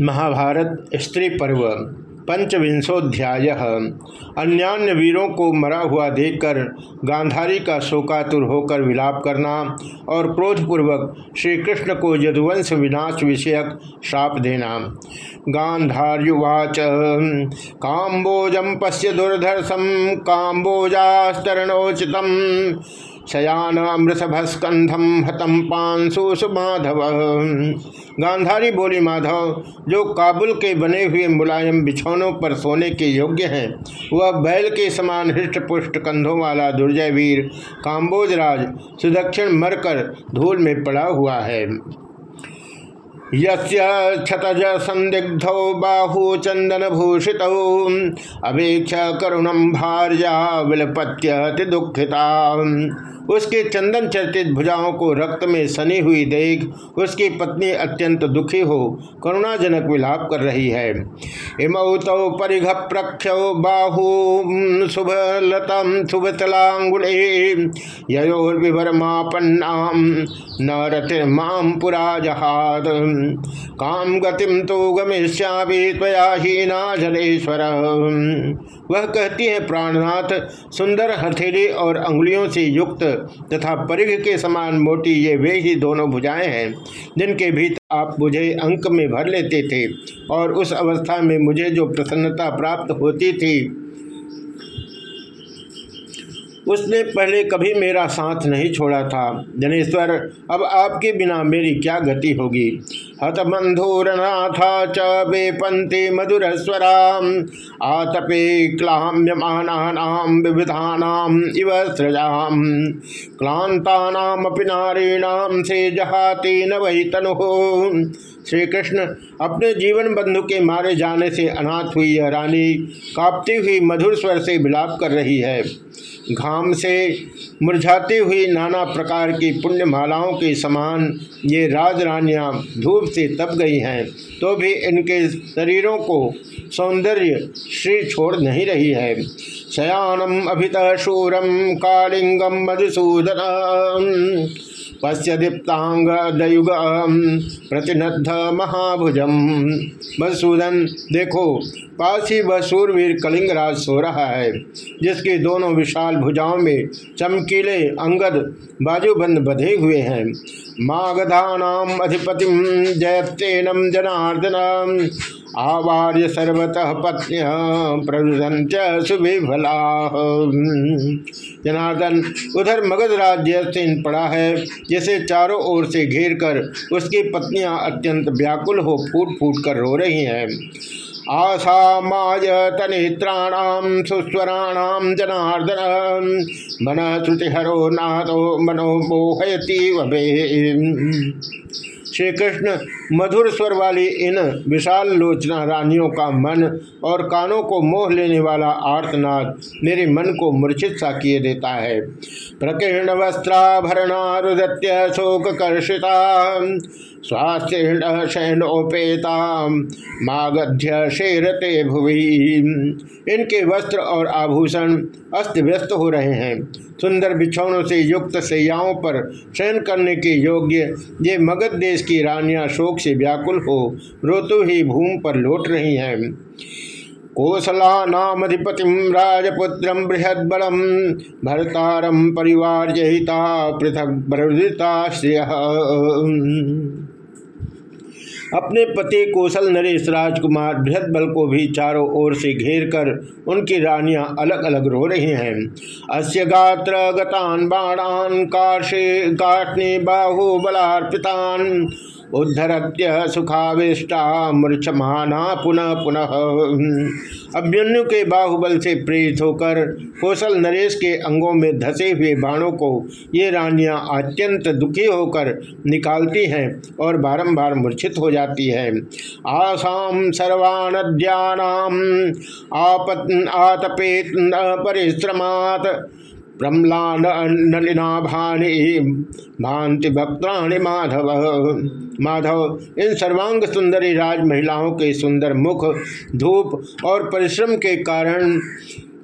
महाभारत स्त्री पर्व, पंचविंशोध्याय। अन्यान्य वीरों को मरा हुआ देखकर गांधारी का शोकातुर होकर विलाप करना और क्रोधपूर्वक श्री कृष्ण को यदुवंश विनाश विषयक श्राप देना। गांधार्युवाच काम्बोजम पश्य दुर्धर्षम काम्बोजास्तरणोचितम। शयान अमृतभस्कंधम हतम पांसु माधव। गांधारी बोली, माधव, जो काबुल के बने हुए मुलायम बिछौनों पर सोने के योग्य हैं, वह बैल के समान हृष्ट पुष्ट कंधों वाला दुर्जय वीर काम्बोजराज सुदक्षिण मरकर धूल में पड़ा हुआ है। यतज संदिग्ध बाहु चंदन भूषित। अवेक्ष करुणम भार्या विलपत्य दुखिता उसके चंदन चर्चित भुजाओं को रक्त में सनी हुई देख उसकी पत्नी अत्यंत दुखी हो, करुणाजनक विलाप कर रही है। इमौ परिघ बाहु शुभ लतम शुभ तलांगुले रतिर्माम पुरा जहाद काम गतिम तो वह कहती है, प्राणनाथ, सुंदर हथेली और अंगुलियों से युक्त तथा परिघ के समान मोटी ये वे ही दोनों भुजाएँ हैं, जिनके भीतर आप मुझे अंक में भर लेते थे और उस अवस्था में मुझे जो प्रसन्नता प्राप्त होती थी उसने पहले कभी मेरा साथ नहीं छोड़ा था। जनेश्वर अब आपके बिना मेरी क्या गति होगी? हतबंधुरनाथा च बेपंते मधुरस्वरा आतपे क्लाम्यमानाम विविधानाम इव सृजाम। क्लांतानामपि नारीणाम से जहाते न वही तनु। श्री कृष्ण अपने जीवन बंधु के मारे जाने से अनाथ हुई यह रानी कांपती हुई मधुर स्वर से विलाप कर रही है। घाम से मुरझाती हुई नाना प्रकार की पुण्य मालाओं के समान ये राजरानियाँ धूप से तप गई हैं तो भी इनके शरीरों को सौंदर्य श्री छोड़ नहीं रही है। शयानम अभित शूरम कालिंगम मधुसूदन पश्य दीप्तांग दयुग प्रतिनद्ध महाभुजम। मधुसूदन देखो, पास ही वह सूरवीर कलिंगराज सो रहा है, जिसके दोनों विशाल भुजाओं में चमकीले अंगद बाजूबंद बधे हुए हैं। मागधानाम अधिपतिम जयतेनम जनार्दन आवार्य सर्वतः पत्न्य प्ररुदंत सुविभला जनार्दन, उधर मगध राज्य सेन पड़ा है, जिसे चारों ओर से घेर कर उसकी पत्नियाँ अत्यंत व्याकुल हो फूट फूट कर रो रही हैं। आसामाय तनेत्राणाम सुस्वराणाम जनार्दन, मन श्रुतिहरो नाथो मनोमोहयती वभे श्री कृष्ण मधुर स्वर वाली इन विशाल लोचना रानियों का मन और कानों को मोह लेने वाला आर्तनाद मेरे मन को मूर्छित सा किए देता है। प्रकीर्ण वस्त्राभरणारुदत्य शोक कर्षिता स्वास्थ्य शयनोपेता मागध्य शेरते भुवि। इनके वस्त्र और आभूषण अस्त व्यस्त हो रहे हैं। सुंदर बिछौनों से युक्त सैयाओं पर शयन करने के योग्य ये मगध देश की रानियाँ शोक से व्याकुल हो, रोतु ही भूमि पर लौट रही हैं। कोसला नामधिपति राजपुत्र बृहदबलम भरतारम परिवार जहिता पृथक श्रेय। अपने पति कौशल नरेश राजकुमार बृहद बल को भी चारों ओर से घेर कर उनकी रानियाँ अलग अलग रो रही हैं। अस्य गात्र गतान, बाणान काशे काटने बाहु, बलार्पितान उद्धरत्य सुखाविष्टा मूर्छमाना पुनः पुनः। अभ्यनु के बाहुबल से प्रेरित होकर कौशल नरेश के अंगों में धसे हुए बाणों को ये रानियाँ अत्यंत दुखी होकर निकालती हैं और बारंबार मूर्छित हो जाती है। आसाम सर्वानद्यानाम आपत आतपे परिश्रमात प्रम्लान नलिनाभानि भांति भक्ताणि माधव। माधव, इन सर्वांग सुंदरी राज महिलाओं के सुंदर मुख, धूप और परिश्रम के कारण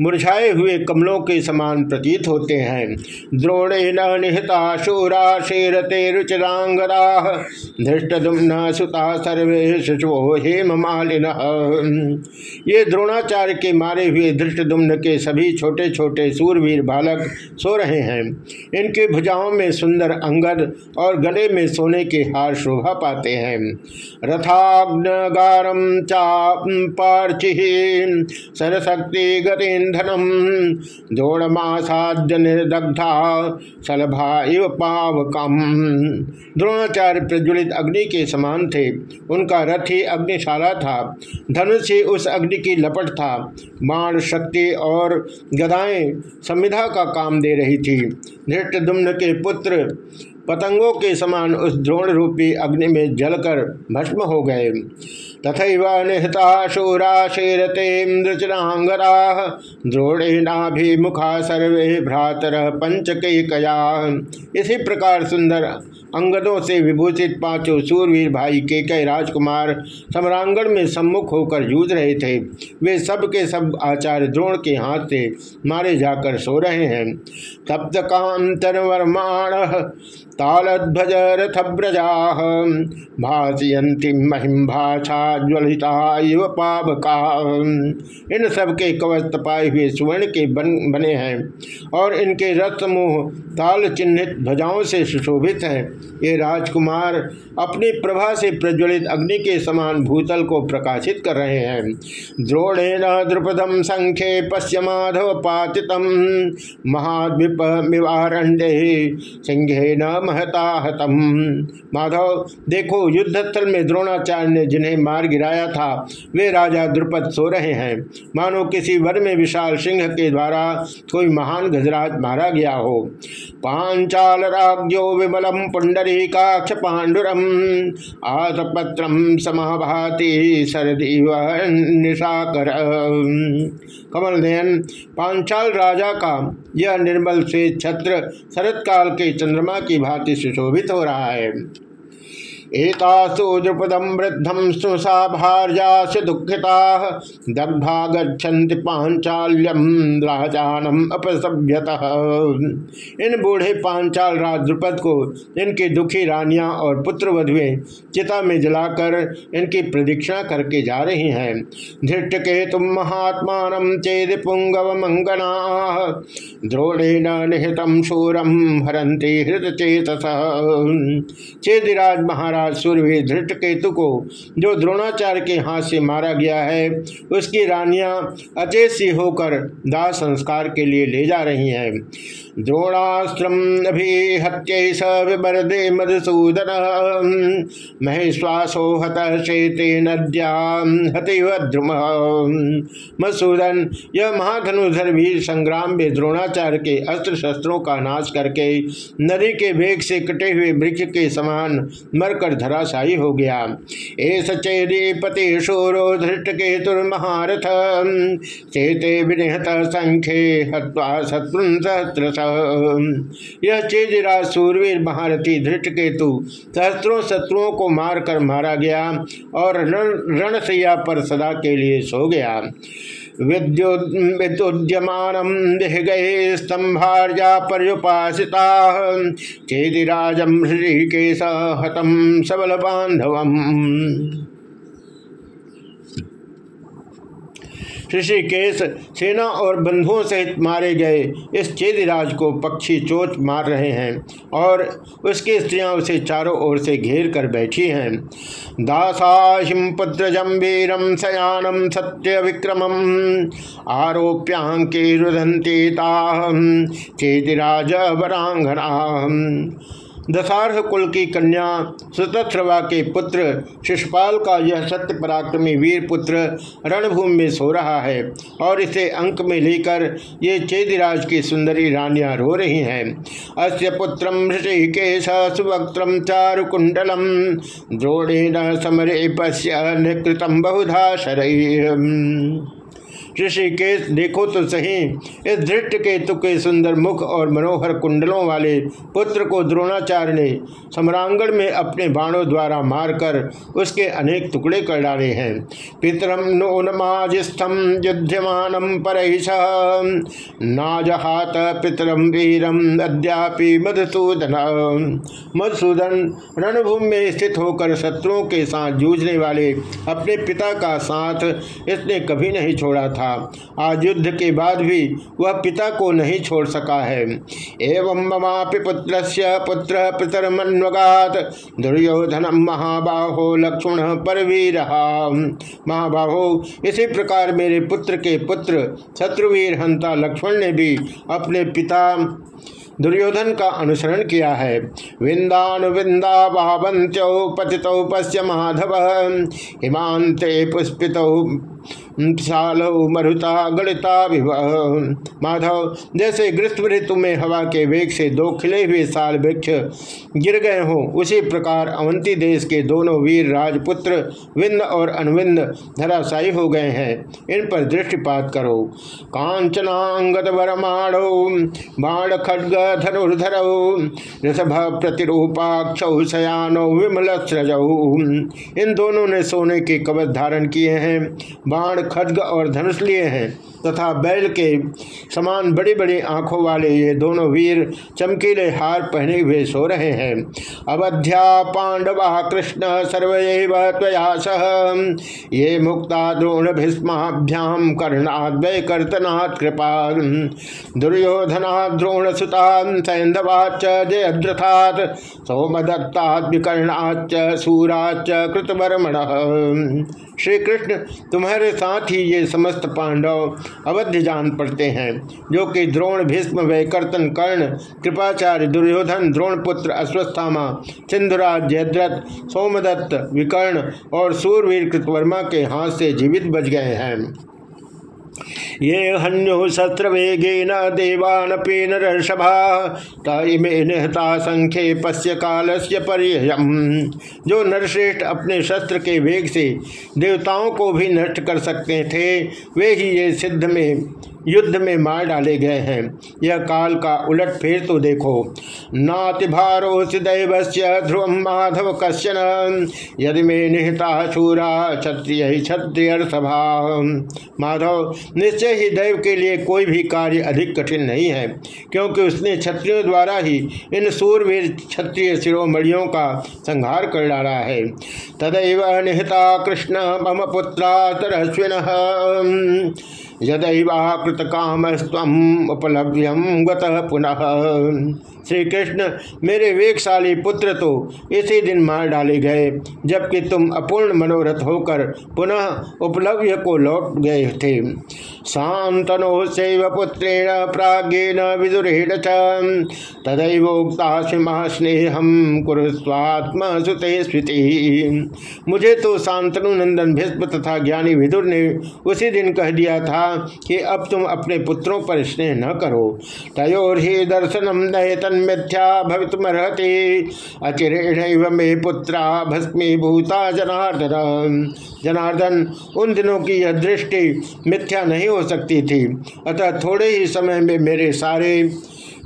मुरझाए हुए कमलों के समान प्रतीत होते हैं। द्रोणे न निहता, शूरा, शेरते, रुचरांगरा धृष्ट न सुता सर्वे शिशु हेम मालिन। ये द्रोणाचार्य के मारे हुए धृष्ट दुम्न के सभी छोटे छोटे सूरवीर बालक सो रहे हैं। इनके भुजाओं में सुंदर अंगद और गले में सोने के हार शोभा पाते हैं। रथाग्न गारम रथाग्नगारम चापार्चि सरशक्ति गतीधनम द्रोणमासाद्य निर्दग्धा सलभा इव पावकम। द्रोणाचार्य प्रज्वलित अग्नि के समान थे। उनका रथ ही अग्निशाला था। धनुष ही उस अग्नि की लपट था। बाण शक्ति और गदाएँ संविधा का काम दे रही थी। धृष्ट के पुत्र पतंगों के समान उस द्रोण रूपी अग्नि में जलकर भस्म हो गए। तथा निहता शूरा शेरते द्रोणे द्रोणेनाभिमुखा सर्वे भ्रातर पंचके कया इसी प्रकार सुंदर अंगदों से विभूषित पाँचों सूरवीर भाई के कई राजकुमार सम्रांगण में सम्मुख होकर जूझ रहे थे। वे सब के सब आचार्य द्रोण के हाथ से मारे जाकर सो रहे हैं। तप्त कांतर वर्माण तालध्वज रथव्रजा भाषयंती महिम भाषा ज्वलिता पावका। इन सब के कवच तपाए हुए सुवर्ण के बन, बने हैं और इनके रथ समूह ताल चिन्हित ध्वजाओं से सुशोभित हैं। ये राजकुमार अपनी प्रभा से प्रज्वलित अग्नि के समान भूतल को प्रकाशित कर रहे हैं। द्रोणेन द्रुपदम संख्ये पश्य माधव पातितम महाद्विप मिवारण्य सिंहे न महता हतम। माधव, देखो युद्धस्थल में द्रोणाचार्य ने जिन्हें मार गिराया था, वे राजा द्रुपद सो रहे हैं। मानो किसी वर में विशाल सिंह के द्वारा कोई महान गजराज मारा गया हो। पांचाल राज्यो विमलम पुंडरी काक्ष पांडुरम। आतपत्रम समाभाति सरदीव निशाकर। कमल नयन, पांचाल राजा का यह निर्मल से छत्र शरत काल के चंद्रमा की भांति सुशोभित हो रहा है। एतासु द्रुपदम वृद्धम सुषा से दुखिता, दग्धा गच्छन्ति पांचाल्यम राजानम अपसभ्यत। इन बूढ़े पांचाल राज द्रुपद को इनकी दुखी रानियाँ और पुत्र वधुएँ चिता में जलाकर इनकी प्रदीक्षा करके जा रही हैं। धृष्ट के तुम महात्मा चेद पुंगव मंगना द्रोणेन निहितम शूरम हरंती हृत चेत चेदिराज महाराज महाराज सूर्य धृष्ट केतु को, जो द्रोणाचार्य के हाथ से मारा गया है, उसकी रानियाँ अचेत होकर दाह संस्कार के लिए ले जा रही हैं। द्रोणास्त्रम अभिहत्य स विबरदे मधुसूदन। महेश्वासो हत शेते नद्याम मधुसूदन, यह महाधनुधर वीर संग्राम में द्रोणाचार्य के अस्त्र शस्त्रों का नाश करके नदी के वेग से कटे हुए वृक्ष के समान मरकर धराशायी हो गया। एस चेदी पति शोरो धृष्ट केतुर्महारथ चेते विनिहत संख्ये हत्वा शत्रु सहस्र यह चेजराज सूरवीर महारथी धृष्ट केतु सहस्त्रों शत्रुओं को मारकर मारा गया और रणसैया पर सदा के लिए सो गया। विद्युद्यमान दिह गए स्तंभार्या पर्युपासिता चेदिराजम ऋषिकेश हतम सबल बांधवम ऋषिकेश सेना और बंधुओं सहित मारे गए। इस चेदिराज को पक्षी चोट मार रहे हैं और उसकी स्त्रियाँ उसे चारों ओर से घेर कर बैठी हैं। दासाहिम पुत्रजम वीरम सयानम सत्य विक्रमम आरोप्यांके रुदंती चेदिराज वरांगना दशारह कुल की कन्या सुतथ्रवा के पुत्र शिषपाल का यह सत्य पराक्रमी वीर पुत्र रणभूमि में सो रहा है और इसे अंक में लेकर ये चेदिराज की सुंदरी रानियाँ रो रही हैं। अस्य पुत्रम ऋषिकेश सुवक्त्रम चारुकुंडलम द्रोणे न समरे पश्य निकृतम बहुधा शरय ऋषिकेश देखो तो सही। इस धृष्ट केतु के सुंदर मुख और मनोहर कुंडलों वाले पुत्र को द्रोणाचार्य ने सम्रांगण में अपने बाणों द्वारा मारकर उसके अनेक टुकड़े कर डाले हैं। पितरम नोनमाजिस्थम युद्धमान पर नाजहात पितरम वीरम अद्यापि मधुसूदन। मधुसूदन रणभूमि में स्थित होकर शत्रुओं के साथ जूझने वाले अपने पिता का साथ इसने कभी नहीं छोड़ा था। आज युद्ध के बाद भी वह पिता को नहीं छोड़ सका है। एवं ममापि पुत्र पुत्र पितरमन्वगात, दुर्योधन महाबाहो लक्ष्मण पर भी रहा। महाबाहो, इसी प्रकार मेरे पुत्र के पुत्र शत्रुवीर हंता लक्ष्मण ने भी अपने पिता दुर्योधन का अनुसरण किया है। विंदानु विंदा बाबंत्यो पतितौ पश्य माधव हिमांते पुष्पितौ सालो मरुता गणिता माधव, जैसे ग्रीष्म ऋतु में हवा के वेग से दो खिले हुए साल वृक्ष गिर गए हों, उसी प्रकार अवंती देश के दोनों वीर राजपुत्र विंद और अनुविंद धराशायी हो गए हैं। इन पर दृष्टिपात करो। कांचनांगत वरमाणो बाण खड्ग धनुर्धरौ, ऋषभ प्रतिरूपाक्ष विमल इन दोनों ने सोने के कवच धारण किए हैं। बाण खड्ग और धनुष लिए हैं। तथा बैल के समान बड़ी बड़ी आँखों वाले ये दोनों वीर चमकीले हार पहने हुए सो रहे हैं। अवध्या पांडवा कृष्ण सर्वैव सह। ये मुक्ता द्रोण भीस्माभ्याम कर्णाद्वय कर्तनात् कृपा। दुर्योधना द्रोण सुतान सैंधवाच जयद्रथात। सोमदत्तात् विकर्णाच सूराच कृतवर्मण। श्री कृष्ण तुम्हारे साथ ही ये समस्त पांडव अवध्य जान पड़ते हैं, जो कि द्रोण भीष्म, वैकर्तन कर्ण, कृपाचार्य दुर्योधन द्रोणपुत्र अश्वस्थामा सिंधुराज जयद्रथ, सोमदत्त, विकर्ण और सूरवीर कृतवर्मा के हाथ से जीवित बच गए हैं। ये हन्यु शत्र वेगे न देवान पे नरषभा तमे निहता संख्य पश्य काल से पर्ययम। जो नरश्रेष्ठ अपने शस्त्र के वेग से देवताओं को भी नष्ट कर सकते थे, वे ही ये सिद्ध में युद्ध में मार डाले गए हैं। यह काल का उलट फेर तो देखो। नाति भारो दैव से माधव कश्यन यदि में निहता शूरा, क्षत्रिय क्षत्रिय सभा। माधव, निश्चय ही दैव के लिए कोई भी कार्य अधिक कठिन नहीं है, क्योंकि उसने क्षत्रियों द्वारा ही इन सूरवीर क्षत्रिय शिरोमणियों का संहार कर डाला है। तदैव निहता कृष्ण मम पुत्रा तरस्विन यदैवाकृत काम स्व उपलभ्यम पुनः श्री कृष्ण मेरे वेगशाली पुत्र तो इसी दिन मार डाले गए, जबकि तुम अपूर्ण मनोरथ होकर पुनः उपलब्ध को लौट गए थे। शांतनो शैव पुत्रेण प्राज्ञेन विदुरेण तदैवोक्ता महास्नेहम कुरुस्वात्म सुते मुझे तो शांतनु नंदन भीष्म तथा ज्ञानी विदुर ने उसी दिन कह दिया था कि अब तुम अपने पुत्रों पर स्नेह न करो। तयोर ही दर्शनम नयतन मिथ्या भवितुमर्हति। अचिरेण मे पुत्रा भस्मी भूता जनार्दन। जनार्दन, उन दिनों की यह दृष्टि मिथ्या नहीं हो सकती थी। अतः थोड़े ही समय में मेरे सारे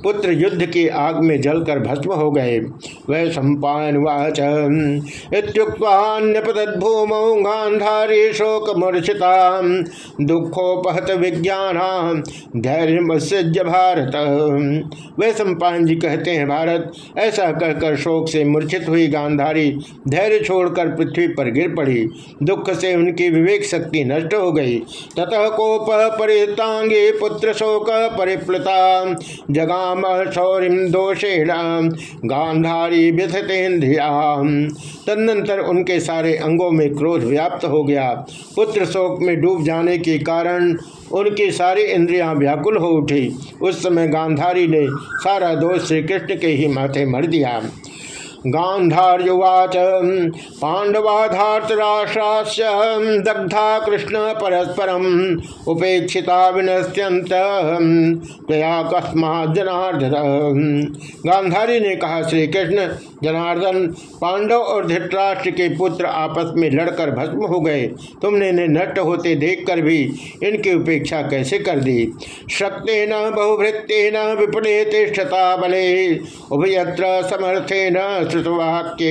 पुत्र युद्ध की आग में जलकर भस्म हो गए। वह सम्पावाच भूमौ गांधारी शोक मूर्छिता दुखोपहत विज्ञान धैर्य भारत। वह सम्पान जी कहते हैं, भारत, ऐसा कहकर शोक से मूर्छित हुई गांधारी धैर्य छोड़कर पृथ्वी पर गिर पड़ी। दुख से उनकी विवेक शक्ति नष्ट हो गई। ततः कोप परितांगे पुत्र शोक परिप्लुता। जगा राम शौरी दोषेण गांधारी व्यथतेन्द्रिया तदनंतर उनके सारे अंगों में क्रोध व्याप्त हो गया। पुत्र शोक में डूब जाने के कारण उनकी सारी इंद्रियाँ व्याकुल हो उठी। उस समय गांधारी ने सारा दोष श्री कृष्ण के ही माथे मर दिया। गांधार्युवाच पांडवाधार्तराष्ट्राश्च दग्धा कृष्ण परस्परम उपेक्षिता विनश्यंत तया कस्मात जनार्दन। गांधारी ने कहा श्री कृष्ण जनार्दन, पांडव और धृतराष्ट्र के पुत्र आपस में लड़कर भस्म हो गए। तुमने इन्हें नष्ट होते देखकर भी इनकी उपेक्षा कैसे कर दी? शक्ति न बहुभृत्य न विपणे तिष्ठता बले। उभयत्र समर्थे न श्रुतवाक्य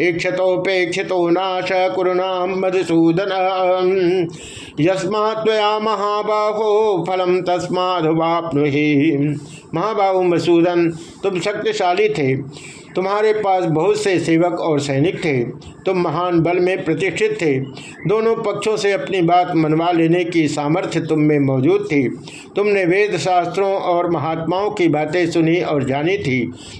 चक्षतपेक्षित नाश कुरुना मधुसूदन। यस्मा महाबाहो फलम तस्मा महाबाहु मसूदन तुम शक्तिशाली थे। तुम्हारे पास बहुत से सेवक और सैनिक थे, तुम महान बल में प्रतिष्ठित थे। दोनों पक्षों से अपनी बात मनवा लेने की सामर्थ्य तुम में मौजूद थी। तुमने वेद शास्त्रों और महात्माओं की बातें सुनी और जानी थी।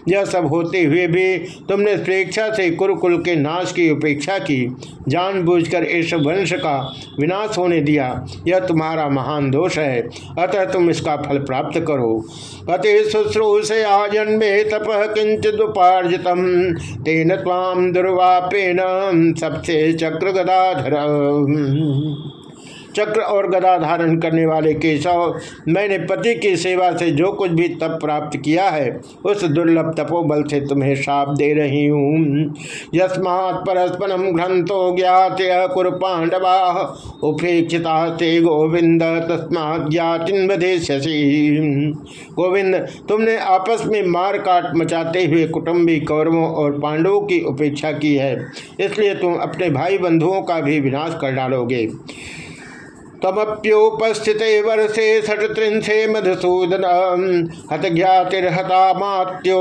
यह सब होते हुए भी तुमने स्वेच्छा से कुरुकुल के नाश की उपेक्षा की। जानबूझकर इस वंश का विनाश होने दिया। यह तुम्हारा महान दोष है। अतः तुम इसका फल प्राप्त करो। अति शुश्रूषया आजन्मे तप किंचित उपार्जितम तेन ताम दुर्वापेन सबसे चक्र गदाधर चक्र और गदा धारण करने वाले केशव, मैंने पति की सेवा से जो कुछ भी तप प्राप्त किया है, उस दुर्लभ तपोबल से तुम्हें शाप दे रही हूँ। यस्मात् परस्परम ग्रंथो ज्ञात कुर पांडवा, उपेक्षिता ते गोविंद तस्मात ज्ञातिन्वदेशी गोविंद तुमने आपस में मार काट मचाते हुए कुटुंबी कौरवों और पांडवों की उपेक्षा की है, इसलिए तुम अपने भाई बंधुओं का भी विनाश कर डालोगे। तमप्योपस्थित वर्षे षट्रिंशे मधुसूदन, हत ज्ञातिर्हता मात्यो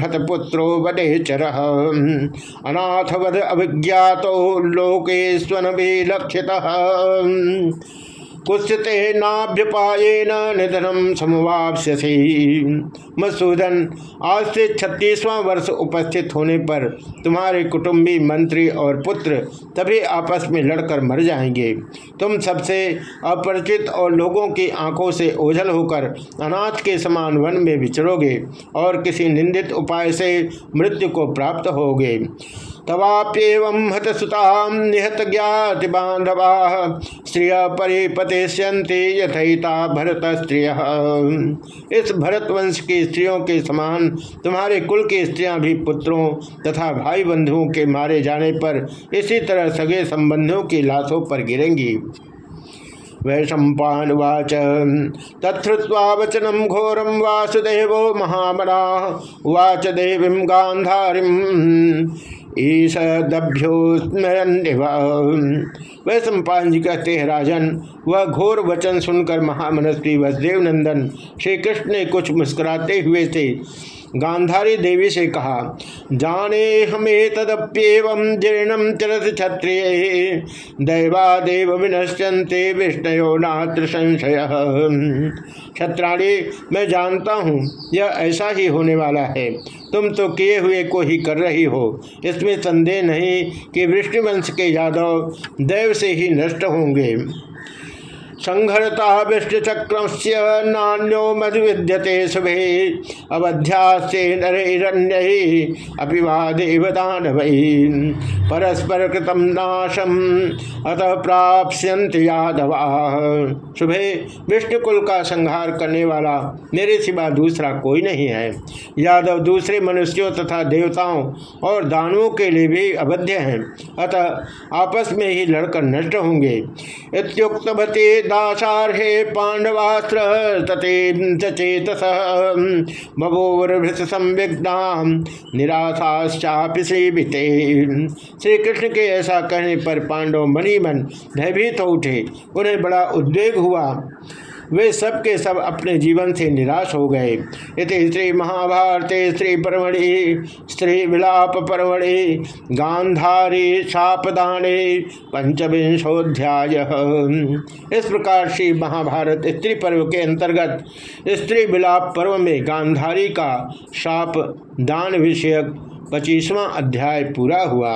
हत पुत्रो वडेचर अनाथ वध अभिज्ञातो लोकेश्वन विलक्षिता कुत्सते नाभ्यपाएन निधनम समवाप्यसी मसूदन, आज से छत्तीसवां वर्ष उपस्थित होने पर तुम्हारे कुटुंबी मंत्री और पुत्र तभी आपस में लड़कर मर जाएँगे। तुम सबसे अपरिचित और लोगों की आँखों से ओझल होकर अनाथ के समान वन में विचरोगे और किसी निंदित उपाय से मृत्यु को प्राप्त होगे। तवाप्यव हतसुता निहत ज्ञाति बांधवा स्त्रिय परिपतिष्यंते यथिता भरत स्त्रिय इस भरत वंश की स्त्रियों के समान तुम्हारे कुल की स्त्रियाँ भी पुत्रों तथा भाई बंधुओं के मारे जाने पर इसी तरह सगे संबंधों की लाशों पर गिरेंगी। वैशंपावाच तत्वा वचनम घोरम वासुदेव महामना वाच देवी गांधारी वह सम्पान जी कहते हैं, राजन, वह घोर वचन सुनकर महामनस्वी वसुदेव नंदन श्री कृष्ण ने कुछ मुस्कुराते हुए थे गांधारी देवी से कहा, जाने हमें तदप्यव जीर्णम चरत क्षत्रिय। दैवादेव विनश्यंते विष्णयो नात्र संशय। क्षत्राणी, मैं जानता हूँ, यह ऐसा ही होने वाला है। तुम तो किए हुए को ही कर रही हो। इसमें संदेह नहीं कि वृष्टिवंश के यादव दैव से ही नष्ट होंगे। संघरता विष्णुचक्र से नान्यो मधु विद्यते शुभे। अवध्यास्ते नरण्य अपिवादेव परस्पर कृतम नाशम अतः प्राप्त यादवा। शुभे, विष्णुकुल का संहार करने वाला मेरे सिवा दूसरा कोई नहीं है। यादव दूसरे मनुष्यों तथा देवताओं और दानवों के लिए भी अवध्य हैं। अतः आपस में ही लड़कर नष्ट होंगे। इतुक्तवते दासारहे पांडवास्त्र तथे चेतस बभोवृत संविघ्ना निराशाश्चापि सेविते। श्री कृष्ण के ऐसा कहने पर पांडव मणिमन मन भयभीत हो उठे। उन्हें बड़ा उद्वेग हुआ। वे सब के सब अपने जीवन से निराश हो गए। इति श्री महाभारते श्री परमणि स्त्री विलाप परमणि गांधारी शापदाने पंचविंशोध्याय इस प्रकार श्री महाभारत स्त्री पर्व के अंतर्गत स्त्री विलाप पर्व में गांधारी का शाप दान विषयक पच्चीसवां अध्याय पूरा हुआ।